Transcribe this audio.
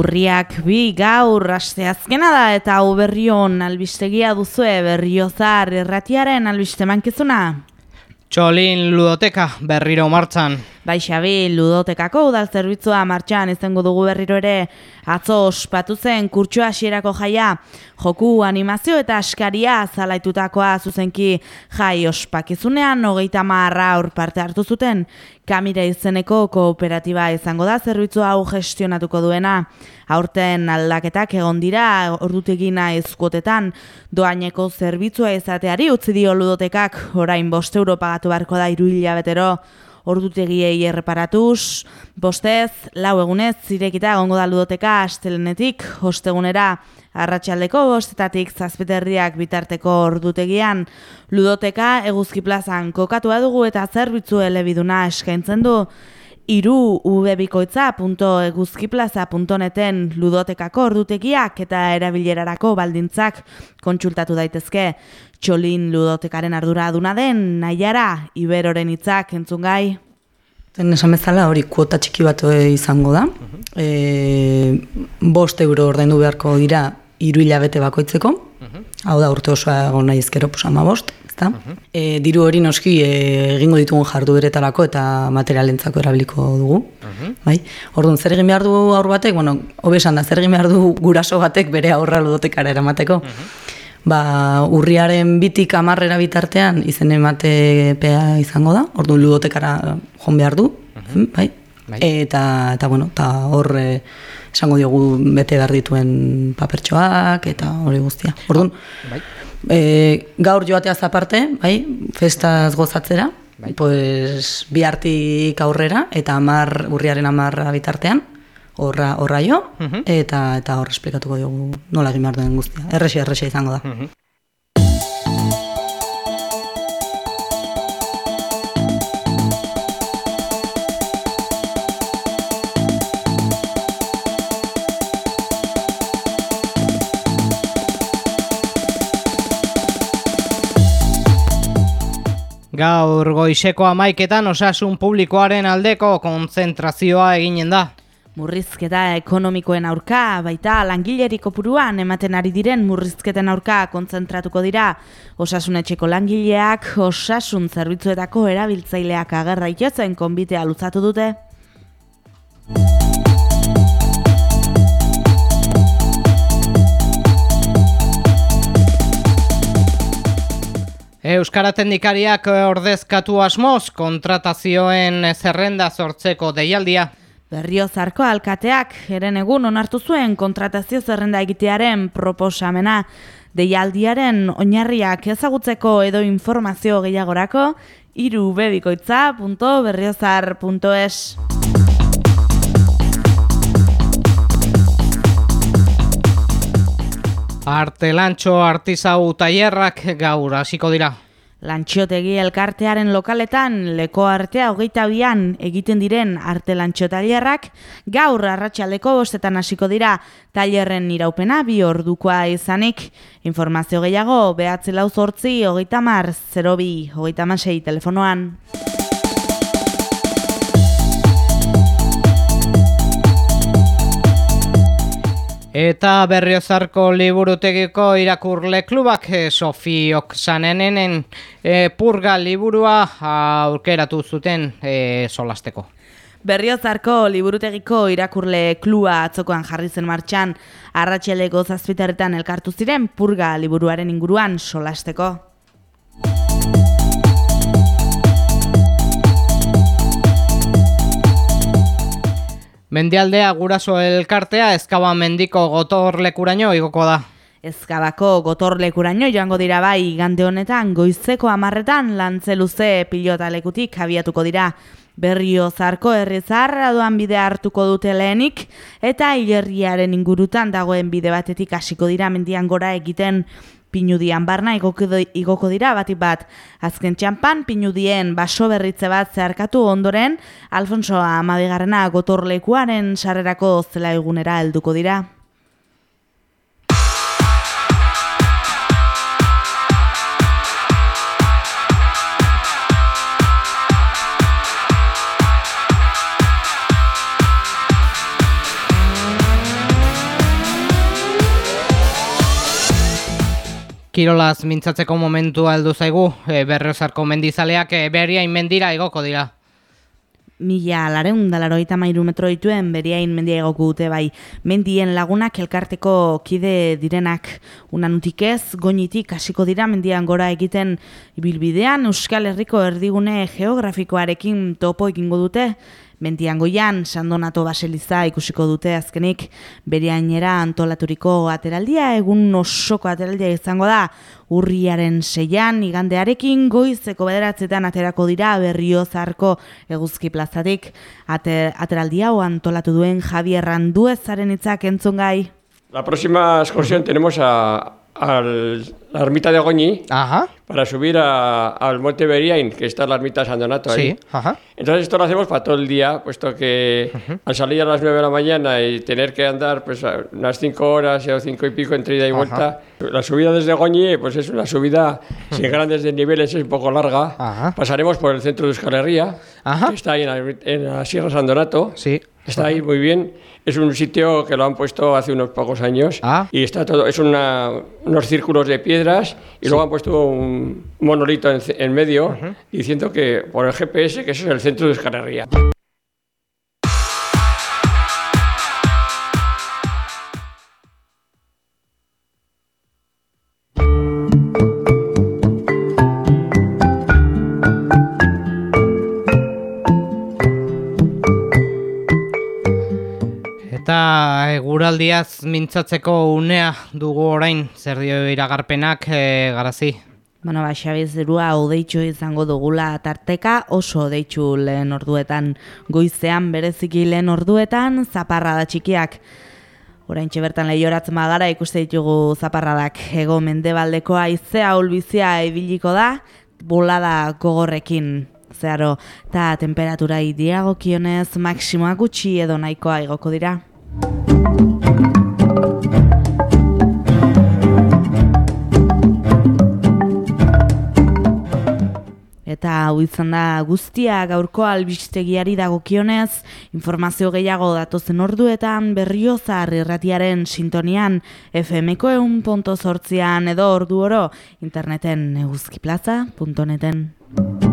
Urriak bi gaur asteazkena da eta hau berrion albistegia duzue berriozar erratiaren albiste mankizuna. Txolin ludoteka berriro martzan. Bai Xabi, ludotekako udal zerbitzua martxan izango dugu berriro ere. Atzo ospatu zen kurtsua hasierako jaia, joku animazio eta askaria zalaitutakoa zuzenki jai ospakizunean hogeita marra aur parte hartu zuten, kamira izeneko kooperatiba izango da zerbitzua hau gestionatuko duena. Aurten aldaketak egon dira ordutegina ezkuotetan doaineko zerbitzua izateari utzi dio ludotekak orain bost euro pagatu beharko da iru betero ordutegiei erreparatuz, bostez, lau egunez, zirekita gongo da ludoteka astelenetik, ostegunera, arratsaldeko bostetatik zazpeterriak bitarteko ordutegian, ludoteka eguzki plazan kokatua dugu eta zerbitzu elebiduna eskaintzen du, iru ubebikoitza.eguzkiplaza.neten ludotekako ordutegiak eta erabilerarako baldintzak kontsultatu daitezke. Txolin ludotekaren ardura aduna den, nahiara, iberoren hitzak entzun gai. Zen esan bezala hori kuota txiki bat izango da. E, bost euro ordaindu beharko dira iru hilabete bakoitzeko. Hau da urte osoa egon nahi ezkero pusama bost ezta? E, diru hori noski e, egingo ditugun jardu beretarako eta materialentzako erabiliko dugu. Bai? Orduan, zer egin behar du aur batek? Bueno, hobesan da, zer egin behar du guraso batek bere aurra ludotekara eramateko? Ba, urriaren bitik amarrera bitartean izen ematepea izango da, orduan ludotekara joan behar du, bai? bai? Eta, eta, bueno, eta hor e, esango diogu bete behar dituen papertxoak eta hori guztia. Orduan, bai e, gaur joatea aparte, bai, festaz gozatzera, bai. pues, bi hartik aurrera, eta amar, urriaren amarra bitartean, horra, horra jo, eta, eta hor esplikatuko dugu nola egin behar duen guztia. Errexia, errexia izango da. Gaur goizeko amaiketan osasun publikoaren aldeko konzentrazioa eginen da. Murrizketa ekonomikoen aurka, baita langileriko puruan ematen ari diren murrizketen aurka konzentratuko dira. Osasunetxeko langileak, osasun zerbitzuetako erabiltzaileak agerra itotzen konbitea luzatu dute. Euskara teknikariak ordezkatu asmoz kontratazioen zerrenda sortzeko deialdia. Berriozarko alkateak eren egun onartu zuen kontratazio zerrenda egitearen proposamena. Deialdiaren oinarriak ezagutzeko edo informazio gehiagorako irubebikoitza.berriozar.es Arte lantxo artizau tailerrak gaur hasiko dira. Lantxotegi elkartearen lokaletan leko artea hogeita bian egiten diren arte lantxo tailerrak gaur arratsaldeko bostetan hasiko dira tailerren iraupena bi ordukoa izanik. Informazio gehiago behatze lau zortzi hogeita mar 02 hogeita masei telefonoan. Eta berriozarko liburutegiko irakurle klubak e, Sofi Oksanenen e, purga liburua aurkeratu zuten e, solasteko. Berriozarko liburutegiko irakurle klua atzokoan jarri zen martxan arratxeleko zazpitaretan elkartu ziren purga liburuaren inguruan solasteko. Mendialdea guraso elkartea ezkaba mendiko gotorlekuraino igoko da. Ezkabako gotorlekuraino joango dira bai gande honetan goizeko amarretan lantzeluze pilota lekutik abiatuko dira. Berrio zarko herrizar doan bide hartuko dute lehenik eta hilerriaren ingurutan dagoen bide batetik hasiko dira mendian gora egiten pinudian barna igoko dira batik bat. Azken txampan, pinudien baso berritze bat zeharkatu ondoren, Alfonso Amabigarrena gotorlekuaren sarrerako zela egunera helduko dira. Kirolaz mintzatzeko momentua heldu zaigu, e, berriozarko mendizaleak e, beriain mendira igoko dira. Mila lareun dalaroita mairu metro dituen beriain mendia egoku dute bai. Mendien lagunak elkarteko kide direnak unanutik ez, goinitik hasiko dira mendian gora egiten ibilbidean Euskal Herriko erdigune geografikoarekin topo egingo dute. Mentian goian, Sandonato Baseliza ikusiko dute azkenik, beriainera antolaturiko ateraldia, egun osoko ateraldia izango da, urriaren seian, igandearekin goizeko bederatzetan aterako dira berriozarko eguzki plazatik, Ater, ateraldia o antolatu duen Javier Randuezaren itzak entzun gai. La próxima excursión tenemos a, a la ermita de Goñi Ajá, para subir a- al Monte Beriain, que está la ermita de San Donato ahí. sí, ajá. Entonces esto lo hacemos para todo el día, puesto que al salir a las 9 de la mañana y tener que andar pues unas 5 horas o 5 y pico entre ida y vuelta, la subida desde Goñi pues es una subida sin grandes desniveles, es un poco larga. Ajá. Pasaremos por el centro de Euskal Herria, Ajá. que está ahí en la, en la Sierra San Donato. Sí. Está ahí muy bien. Es un sitio que lo han puesto hace unos pocos años Ah. y está todo. Es una- unos círculos de piedras y luego han puesto un monolito en, en medio diciendo que por el GPS que eso es el centro de Euskal Eta eguraldiaz mintzatzeko unea dugu orain, zer dio iragarpenak e, garazi. Bueno, ba, Xabi zerua odeitxu izango dugula tarteka, oso odeitxu lehen orduetan goizean bereziki lehen orduetan, zaparra da txikiak. Orain bertan lehioratzen magara ikuste ditugu zaparradak ego mendebaldeko aizea ulbizia ibiliko da, bolada gogorrekin zeharo, eta temperatura idiagokionez maksimoak gutxi edo nahikoa igoko dira. Eta hau izan da guztia gaurko albistegiari dagokionez, informazio gehiago datozen orduetan berriozar irratiaren sintonian FMko eun ponto sortzian edo ordu oro interneten eguzkiplaza.neten.